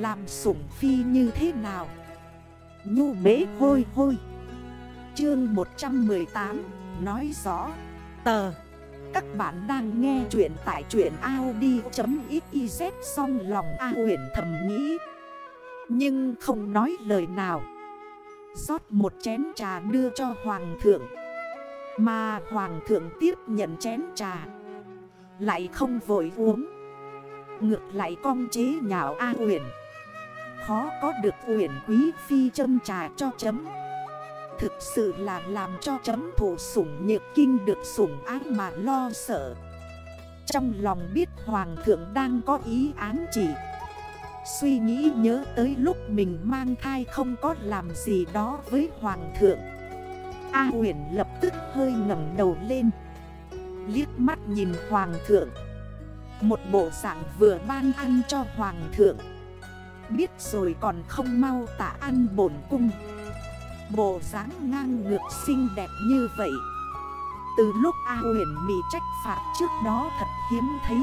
Làm sủng phi như thế nào? Nhu bế hôi hôi. Chương 118 Nói rõ. Tờ. Các bạn đang nghe chuyện tại chuyện Audi.xyz Xong lòng A huyền thầm nghĩ. Nhưng không nói lời nào. Rót một chén trà đưa cho hoàng thượng. Mà hoàng thượng tiếp nhận chén trà. Lại không vội uống. Ngược lại cong chế nhạo A huyền Khó có được uyển quý phi châm trà cho chấm. Thực sự là làm cho chấm thủ sủng nhược kinh được sủng ác mà lo sợ. Trong lòng biết hoàng thượng đang có ý án chỉ. Suy nghĩ nhớ tới lúc mình mang thai không có làm gì đó với hoàng thượng. A huyền lập tức hơi ngẩng đầu lên. Liếc mắt nhìn hoàng thượng. Một bộ dạng vừa ban ăn cho hoàng thượng. Biết rồi còn không mau tạ ăn bổn cung. Bộ dáng ngang ngược xinh đẹp như vậy. Từ lúc A huyền bị trách phạt trước đó thật hiếm thấy.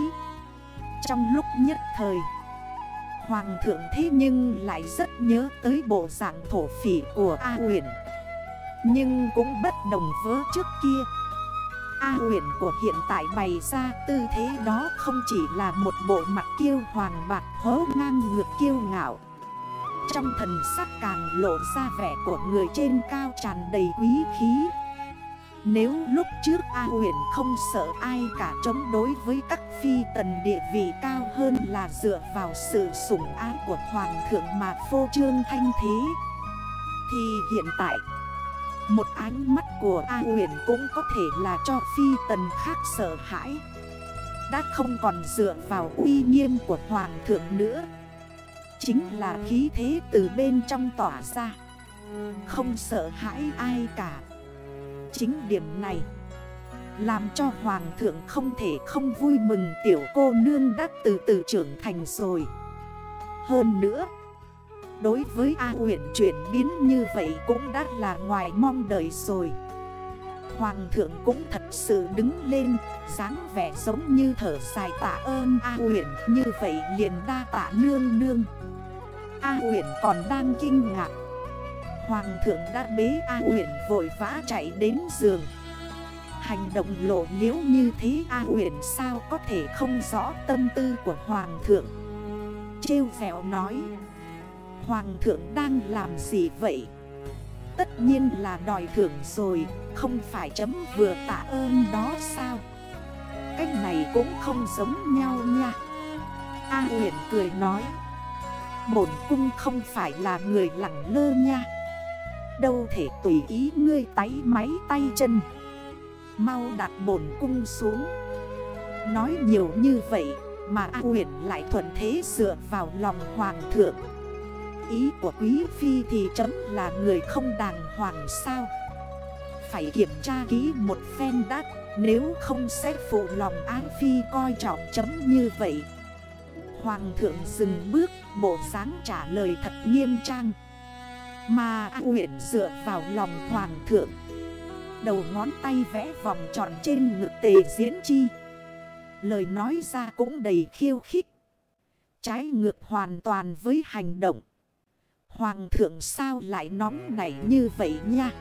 Trong lúc nhất thời, Hoàng thượng thế nhưng lại rất nhớ tới bộ dạng thổ phỉ của A huyền Nhưng cũng bất đồng với trước kia. A huyền của hiện tại bày ra tư thế đó không chỉ là một bộ mặt kiêu hoàng bạc hố ngang ngược kiêu ngạo. Trong thần sắc càng lộ ra vẻ của người trên cao tràn đầy quý khí. Nếu lúc trước A huyền không sợ ai cả chống đối với các phi tần địa vị cao hơn là dựa vào sự sủng ái của hoàng thượng mà phô trương thanh thế, Thì hiện tại một ánh mắt của A huyền cũng có thể là cho phi tần khác sợ hãi. Đã không còn dựa vào uy nghiêm của hoàng thượng nữa. Chính là khí thế từ bên trong tỏa ra. Không sợ hãi ai cả. Chính điểm này Làm cho hoàng thượng không thể không vui mừng tiểu cô nương đã từ từ trưởng thành rồi. Hơn nữa Đối với A huyện chuyển biến như vậy cũng đã là ngoài mong đợi rồi. Hoàng thượng cũng thật sự đứng lên, dáng vẻ giống như thở dài tạ ơn A huyện Như vậy liền đa tạ nương nương. A huyện còn đang kinh ngạc. Hoàng thượng đã bế A huyện vội vã chạy đến giường. Hành động lộ liễu như thế A huyện sao có thể không rõ tâm tư của Hoàng thượng? Trêu vẹo nói. Hoàng thượng đang làm gì vậy? Tất nhiên là đòi thưởng rồi, Không phải chấm vừa tạ ơn đó sao? Cách này cũng không giống nhau nha. A huyền cười nói, Bổn cung không phải là người lặng lơ nha. Đâu thể tùy ý ngươi tái máy tay chân. Mau đặt bổn cung xuống. Nói nhiều như vậy, Mà A huyền lại thuận thế dựa vào lòng hoàng thượng ý của quý phi thì chấm là người không đàng hoàng sao? Phải kiểm tra kỹ một phen đắt Nếu không sẽ phụ lòng ái phi coi trọng chấm như vậy. Hoàng thượng dừng bước, bộ sáng trả lời thật nghiêm trang. Mà huyện dựa vào lòng hoàng thượng. Đầu ngón tay vẽ vòng tròn trên ngực tề diễn chi. Lời nói ra cũng đầy khiêu khích. Trái ngược hoàn toàn với hành động. Hoàng thượng sao lại nóng nảy như vậy nha?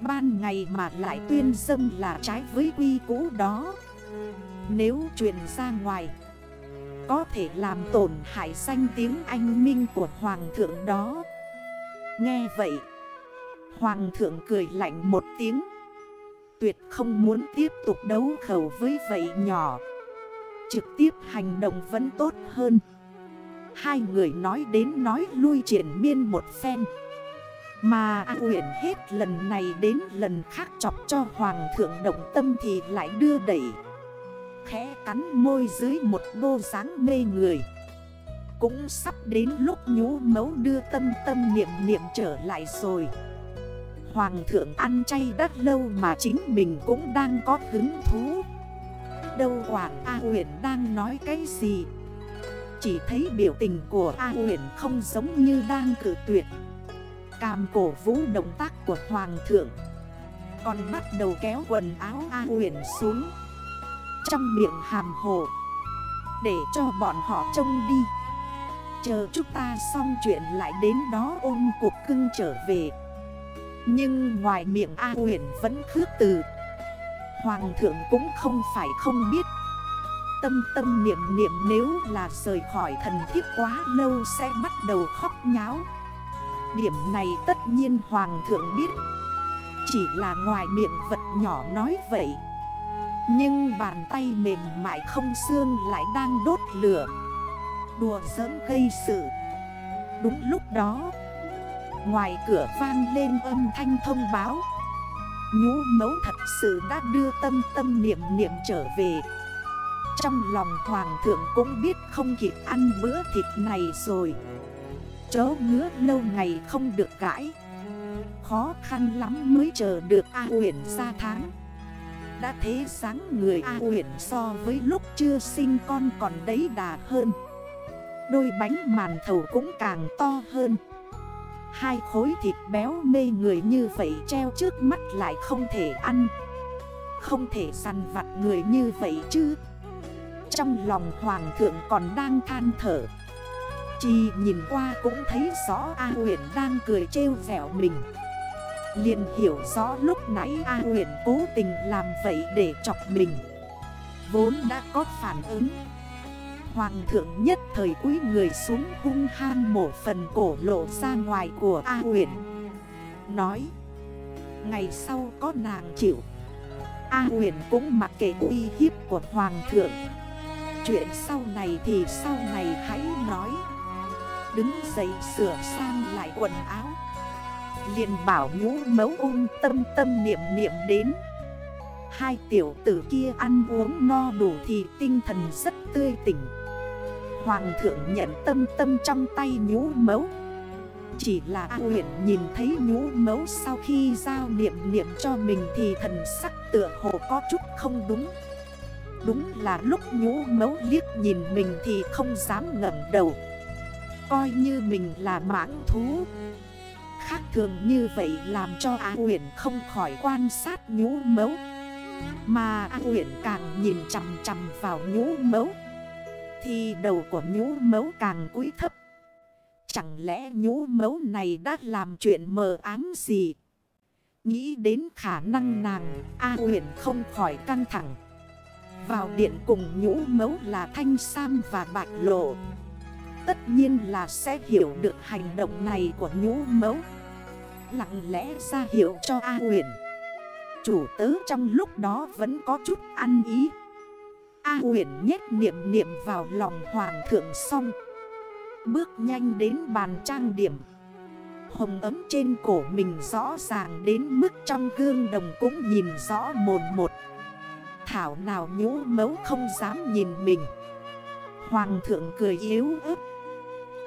Ban ngày mà lại tuyên dâm là trái với quy cũ đó. Nếu truyền ra ngoài, Có thể làm tổn hại danh tiếng anh minh của hoàng thượng đó. Nghe vậy, Hoàng thượng cười lạnh một tiếng. Tuyệt không muốn tiếp tục đấu khẩu với vậy nhỏ. Trực tiếp hành động vẫn tốt hơn. Hai người nói đến nói lui triển miên một phen. Mà A huyện hết lần này đến lần khác chọc cho Hoàng thượng động tâm thì lại đưa đẩy. Khẽ cắn môi dưới một bô dáng mê người. Cũng sắp đến lúc nhú mấu đưa tâm tâm niệm niệm trở lại rồi. Hoàng thượng ăn chay đắt lâu mà chính mình cũng đang có hứng thú. Đâu quản A huyện đang nói cái gì chỉ thấy biểu tình của A huyền không giống như đang cử tuyệt. Càm cổ vũ động tác của Hoàng thượng Còn bắt đầu kéo quần áo A huyền xuống Trong miệng hàm hồ Để cho bọn họ trông đi. Chờ chúng ta xong chuyện lại đến đó ôm cuộc cưng trở về. Nhưng ngoài miệng A huyền vẫn khước từ. Hoàng thượng cũng không phải không biết Tâm tâm niệm niệm nếu là rời khỏi thần thiếp quá lâu sẽ bắt đầu khóc nháo. Điểm này tất nhiên Hoàng thượng biết. Chỉ là ngoài miệng vật nhỏ nói vậy. Nhưng bàn tay mềm mại không xương lại đang đốt lửa. Đùa giỡn gây sự. Đúng lúc đó, Ngoài cửa vang lên âm thanh thông báo. Nhũ mấu thật sự đã đưa tâm tâm niệm niệm trở về. Trong lòng hoàng thượng cũng biết không kịp ăn bữa thịt này rồi. Chó ngứa lâu ngày không được cãi. Khó khăn lắm mới chờ được A huyền ra tháng. Đã thế sáng người A huyền so với lúc chưa sinh con còn đấy đà hơn. Đôi bánh màn thầu cũng càng to hơn. Hai khối thịt béo mê người như vậy treo trước mắt lại không thể ăn. Không thể săn vặt người như vậy chứ. Trong lòng hoàng thượng còn đang than thở. Chỉ nhìn qua cũng thấy rõ A huyền đang cười trêu vẻo mình. Liền hiểu rõ lúc nãy A huyền cố tình làm vậy để chọc mình. Vốn đã có phản ứng. Hoàng thượng nhất thời quý người xuống hung han mổ phần cổ lộ ra ngoài của A huyền. Nói, Ngày sau có nàng chịu. A huyền cũng mặc kệ uy hiếp của Hoàng thượng. Chuyện sau này thì sau này hãy nói. Đứng dậy sửa sang lại quần áo. Liền bảo nhũ mấu ung tâm tâm niệm niệm đến. Hai tiểu tử kia ăn uống no đủ thì tinh thần rất tươi tỉnh. Hoàng thượng nhận tâm tâm trong tay nhũ mấu. Chỉ là A huyện nhìn thấy nhũ mấu sau khi giao niệm niệm cho mình thì thần sắc tựa hồ có chút không đúng. Đúng là lúc nhũ mấu liếc nhìn mình thì không dám ngẩn đầu. Coi như mình là mãng thú. Khác thường như vậy làm cho A huyện không khỏi quan sát nhũ mấu. Mà A huyện càng nhìn chằm chằm vào nhũ mấu, thì đầu của nhũ mấu càng cúi thấp. Chẳng lẽ nhũ mấu này đã làm chuyện mờ ám gì? Nghĩ đến khả năng nàng, A huyền không khỏi căng thẳng. Vào điện cùng nhũ mấu là Thanh Sam và Bạch Lộ. Tất nhiên là sẽ hiểu được hành động này của nhũ mấu. Lặng lẽ ra hiểu cho A huyền. Chủ tớ trong lúc đó vẫn có chút ăn ý. A huyền nhét niệm niệm vào lòng hoàng thượng xong. Bước nhanh đến bàn trang điểm. Hồng ấm trên cổ mình rõ ràng đến mức trong gương đồng cũng nhìn rõ mồn một. Thảo nào nhũ mấu không dám nhìn mình. Hoàng thượng cười yếu ớt.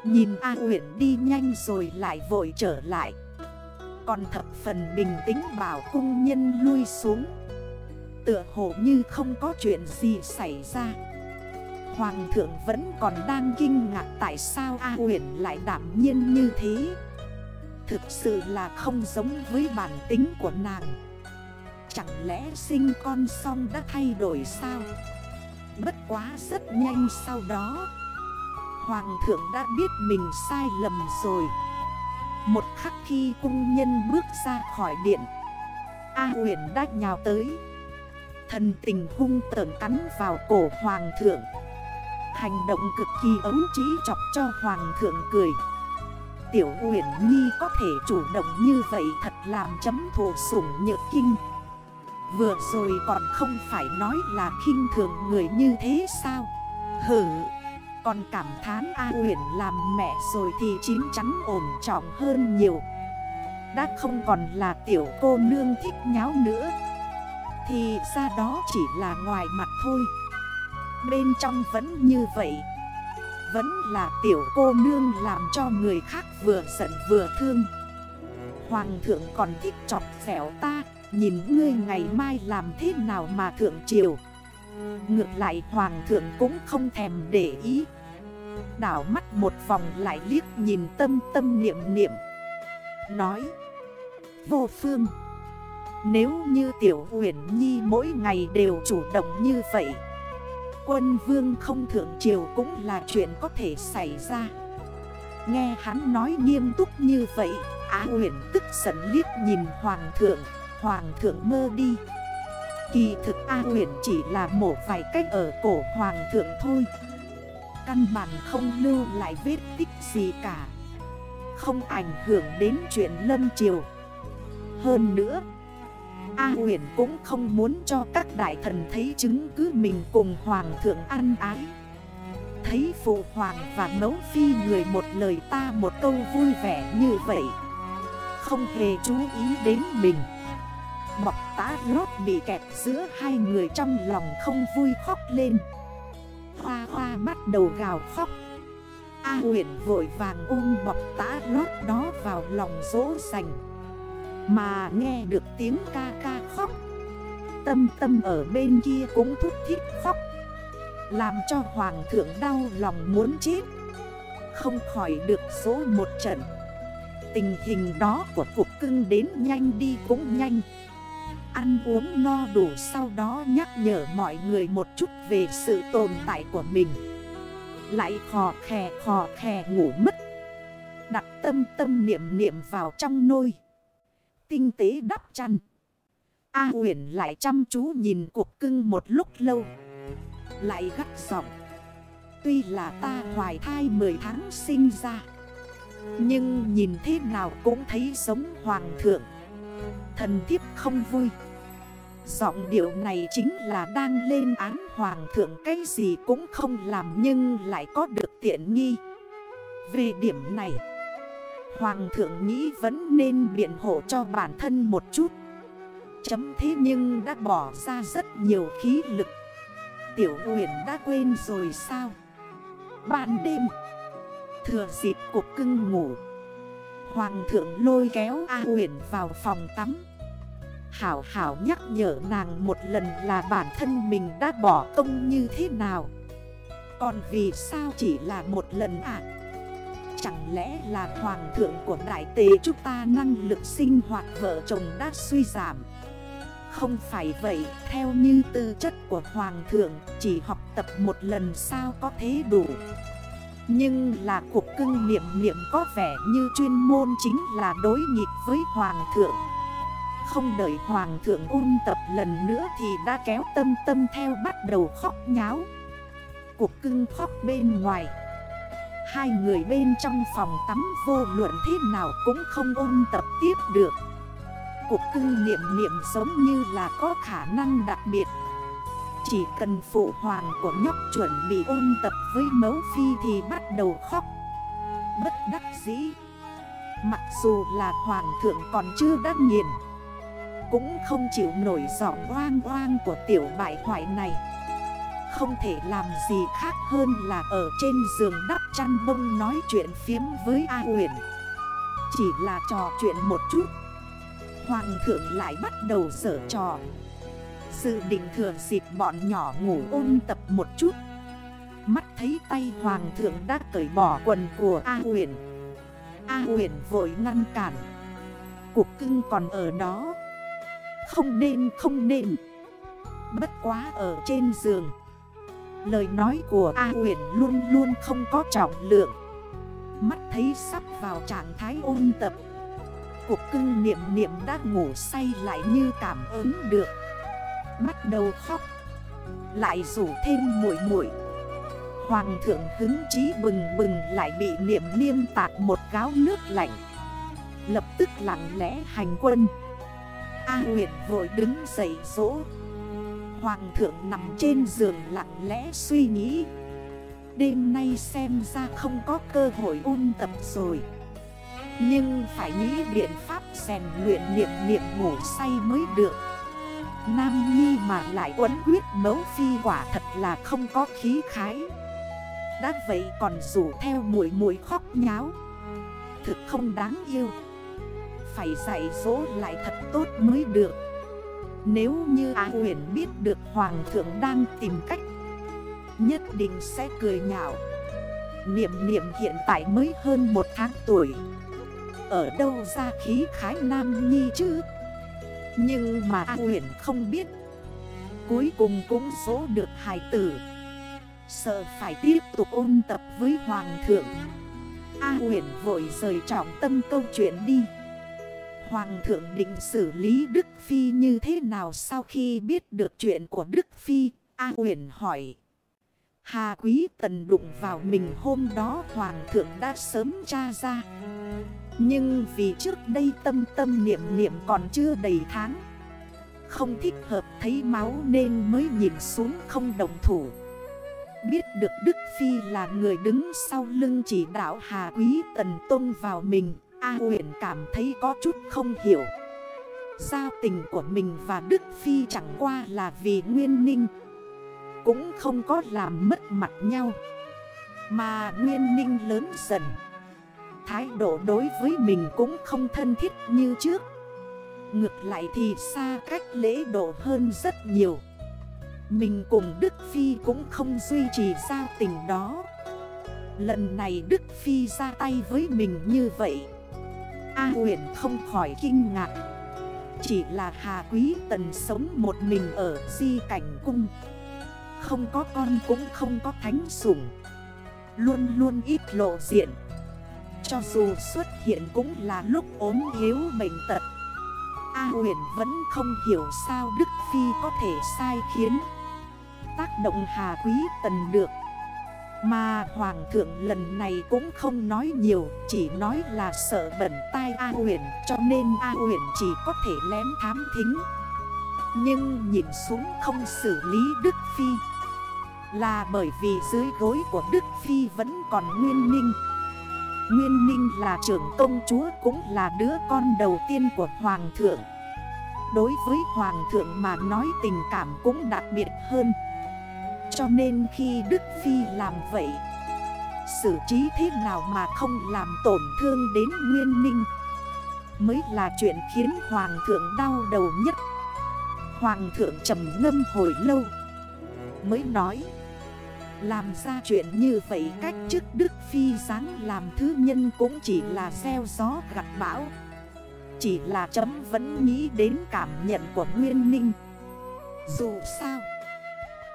Nhìn A huyện đi nhanh rồi lại vội trở lại. Còn thập phần bình tĩnh bảo cung nhân lui xuống. Tựa hồ như không có chuyện gì xảy ra. Hoàng thượng vẫn còn đang kinh ngạc tại sao A huyện lại đảm nhiên như thế. Thực sự là không giống với bản tính của nàng. Chẳng lẽ sinh con xong đã thay đổi sao? Bất quá rất nhanh sau đó, Hoàng thượng đã biết mình sai lầm rồi. Một khắc khi cung nhân bước ra khỏi điện, A huyền đã nhào tới. Thần tình hung tợn cắn vào cổ hoàng thượng. Hành động cực kỳ ấu trí chọc cho hoàng thượng cười. Tiểu huyền nhi có thể chủ động như vậy thật làm chấm thổ sủng nhược kinh. Vừa rồi còn không phải nói là khinh thường người như thế sao? Hử Còn cảm thán A huyền làm mẹ rồi thì chín chắn ổn trọng hơn nhiều. Đã không còn là tiểu cô nương thích nháo nữa. Thì ra đó chỉ là ngoài mặt thôi. Bên trong vẫn như vậy. Vẫn là tiểu cô nương làm cho người khác vừa giận vừa thương. Hoàng thượng còn thích chọc xẻo ta. Nhìn ngươi ngày mai làm thế nào mà thượng triều. Ngược lại hoàng thượng cũng không thèm để ý. Đảo mắt một vòng lại liếc nhìn tâm tâm niệm niệm. Nói, Vô phương, nếu như Tiểu Huyền Nhi mỗi ngày đều chủ động như vậy, Quân vương không thượng triều cũng là chuyện có thể xảy ra. Nghe hắn nói nghiêm túc như vậy, Á huyền tức giận liếc nhìn hoàng thượng. Hoàng thượng mơ đi. Kỳ thực A huyền chỉ là mổ vài cách ở cổ hoàng thượng thôi. Căn bản không lưu lại vết tích gì cả. Không ảnh hưởng đến chuyện lâm triều. Hơn nữa, A huyền cũng không muốn cho các đại thần thấy chứng cứ mình cùng hoàng thượng ăn ái. Thấy phụ hoàng và mẫu phi người một lời ta một câu vui vẻ như vậy, Không hề chú ý đến mình. Mọc tá lót bị kẹt giữa hai người trong lòng không vui khóc lên. Hoa hoa bắt đầu gào khóc. A huyện vội vàng ôm bọc tá lót đó vào lòng dỗ dành. Mà nghe được tiếng ca ca khóc, Tâm tâm ở bên kia cũng thúc thiết khóc, Làm cho hoàng thượng đau lòng muốn chết. Không khỏi được số một trận. Tình hình đó của cuộc cưng đến nhanh đi cũng nhanh. Ăn uống no đủ sau đó nhắc nhở mọi người một chút về sự tồn tại của mình. Lại khò khè khò khè ngủ mất. Đặt tâm tâm niệm niệm vào trong nôi. Tinh tế đắp chăn. A huyền lại chăm chú nhìn cuộc cưng một lúc lâu. Lại gắt giọng. Tuy là ta hoài thai 10 tháng sinh ra, Nhưng nhìn thế nào cũng thấy giống hoàng thượng. Thần thiếp không vui. Giọng điệu này chính là đang lên án hoàng thượng cái gì cũng không làm nhưng lại có được tiện nghi. Về điểm này, Hoàng thượng nghĩ vẫn nên biện hộ cho bản thân một chút. Chấm thế nhưng đã bỏ ra rất nhiều khí lực. Tiểu huyền đã quên rồi sao? Ban đêm, Thừa dịp cuộc cưng ngủ Hoàng thượng lôi kéo A huyền vào phòng tắm. Hảo hảo nhắc nhở nàng một lần là bản thân mình đã bỏ công như thế nào. Còn vì sao chỉ là một lần ạ? À? Chẳng lẽ là hoàng thượng của đại tế chúng ta năng lực sinh hoạt vợ chồng đã suy giảm? Không phải vậy, theo như tư chất của hoàng thượng Chỉ học tập một lần sao có thế đủ? Nhưng là cuộc cưng niệm niệm có vẻ như chuyên môn chính là đối nghịch với hoàng thượng. Không đợi hoàng thượng ôn tập lần nữa thì đã kéo tâm tâm theo bắt đầu khóc nháo. Cuộc cưng khóc bên ngoài. Hai người bên trong phòng tắm vô luận thế nào cũng không ôn tập tiếp được. Cuộc cưng niệm niệm giống như là có khả năng đặc biệt. Chỉ cần phụ hoàng của nhóc chuẩn bị ôn tập với mấu phi thì bắt đầu khóc. Bất đắc dĩ. Mặc dù là hoàng thượng còn chưa đắc nghiền cũng không chịu nổi giọng oang oang của tiểu bại hoại này. Không thể làm gì khác hơn là ở trên giường đắp chăn bông nói chuyện phiếm với A huyền Chỉ là trò chuyện một chút. Hoàng thượng lại bắt đầu sở trò. Dự định thừa dịp bọn nhỏ ngủ ôn tập một chút. Mắt thấy tay hoàng thượng đã cởi bỏ quần của A huyền. A huyền vội ngăn cản. Cuộc cưng còn ở đó. Không nên không nên. Bất quá ở trên giường. Lời nói của A huyền luôn luôn không có trọng lượng. Mắt thấy sắp vào trạng thái ôn tập. Cuộc cưng niệm niệm đã ngủ say lại như cảm ứng được. Bắt đầu khóc. Lại rủ thêm muội muội. Hoàng thượng hứng chí bừng bừng lại bị niệm niêm tạc một gáo nước lạnh. Lập tức lặng lẽ hành quân. A Nguyệt vội đứng dậy dỗ. Hoàng thượng nằm trên giường lặng lẽ suy nghĩ. Đêm nay xem ra không có cơ hội ôn tập rồi. Nhưng phải nghĩ biện pháp rèn luyện niệm niệm ngủ say mới được. Nam Nhi mà lại quấn quyết mấu phi quả thật là không có khí khái. Đã vậy còn rủ theo mũi mũi khóc nháo. Thực không đáng yêu. Phải dạy dỗ lại thật tốt mới được. Nếu như Á huyền biết được Hoàng thượng đang tìm cách, Nhất định sẽ cười nhạo. Niệm niệm hiện tại mới hơn một tháng tuổi. Ở đâu ra khí khái nam nhi chứ? Nhưng mà A huyền không biết. Cuối cùng cũng số được hài tử. Sợ phải tiếp tục ôn tập với Hoàng thượng. A huyền vội rời trọng tâm câu chuyện đi. Hoàng thượng định xử lý Đức Phi như thế nào sau khi biết được chuyện của Đức Phi? A huyền hỏi. Hà quý tần đụng vào mình hôm đó Hoàng thượng đã sớm tra ra. Nhưng vì trước đây tâm tâm niệm niệm còn chưa đầy tháng. Không thích hợp thấy máu nên mới nhìn xuống không đồng thủ. Biết được Đức Phi là người đứng sau lưng chỉ đạo Hà Quý Tần Tông vào mình, A huyện cảm thấy có chút không hiểu. Giao tình của mình và Đức Phi chẳng qua là vì nguyên ninh, Cũng không có làm mất mặt nhau. Mà nguyên ninh lớn dần. Thái độ đối với mình cũng không thân thiết như trước. Ngược lại thì xa cách lễ độ hơn rất nhiều. Mình cùng Đức Phi cũng không duy trì giao tình đó. Lần này Đức Phi ra tay với mình như vậy, A huyền không khỏi kinh ngạc. Chỉ là Hà Quý Tần sống một mình ở di cảnh cung. Không có con cũng không có thánh sủng. Luôn luôn ít lộ diện. Cho dù xuất hiện cũng là lúc ốm yếu bệnh tật. A huyền vẫn không hiểu sao Đức Phi có thể sai khiến tác động Hà Quý Tần được. Mà Hoàng thượng lần này cũng không nói nhiều, Chỉ nói là sợ bẩn tai A huyền, Cho nên A huyền chỉ có thể lén thám thính. Nhưng nhìn xuống không xử lý Đức Phi, Là bởi vì dưới gối của Đức Phi vẫn còn Nguyên Ninh Nguyên Ninh là trưởng công chúa cũng là đứa con đầu tiên của Hoàng thượng. Đối với Hoàng thượng mà nói tình cảm cũng đặc biệt hơn. Cho nên khi Đức Phi làm vậy, Xử trí thế nào mà không làm tổn thương đến Nguyên Ninh Mới là chuyện khiến Hoàng thượng đau đầu nhất. Hoàng thượng trầm ngâm hồi lâu, Mới nói làm ra chuyện như vậy, cách trước Đức Phi sáng làm thứ nhân cũng chỉ là gieo gió gặt bão. Chỉ là chấm vẫn nghĩ đến cảm nhận của Nguyên Ninh. Dù sao,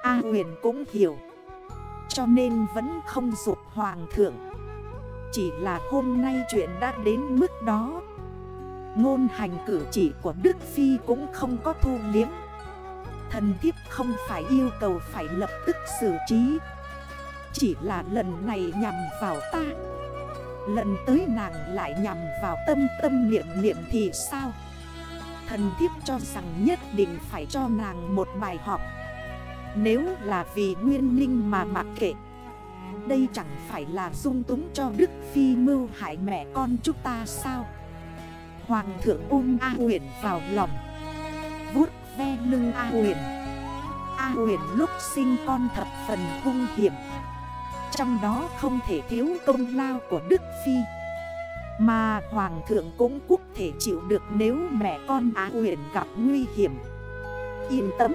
A huyền cũng hiểu. Cho nên vẫn không dục hoàng thượng. Chỉ là hôm nay chuyện đã đến mức đó. Ngôn hành cử chỉ của Đức Phi cũng không có thu liếm. Thần thiếp không phải yêu cầu phải lập tức xử trí. Chỉ là lần này nhằm vào ta. Lần tới nàng lại nhằm vào tâm tâm niệm niệm thì sao? Thần thiếp cho rằng nhất định phải cho nàng một bài học. Nếu là vì nguyên ninh mà mặc kệ, Đây chẳng phải là dung túng cho Đức Phi mưu hại mẹ con chúng ta sao? Hoàng thượng ung A huyền vào lòng. Vút ve lưng A huyền A huyền lúc sinh con thập phần hung hiểm. Trong đó không thể thiếu công lao của Đức Phi. Mà Hoàng thượng cũng quốc thể chịu được nếu mẹ con A huyền gặp nguy hiểm. Yên tâm.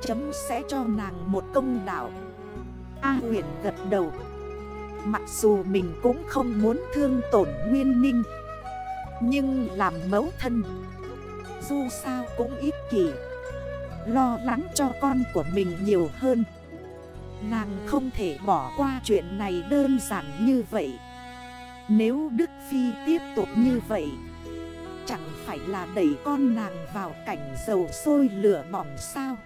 Chấm sẽ cho nàng một công đạo. A huyền gật đầu. Mặc dù mình cũng không muốn thương tổn nguyên ninh, Nhưng làm mẫu thân, Dù sao cũng ít kỷ. Lo lắng cho con của mình nhiều hơn. Nàng không thể bỏ qua chuyện này đơn giản như vậy. Nếu Đức Phi tiếp tục như vậy, Chẳng phải là đẩy con nàng vào cảnh dầu sôi lửa bỏng sao?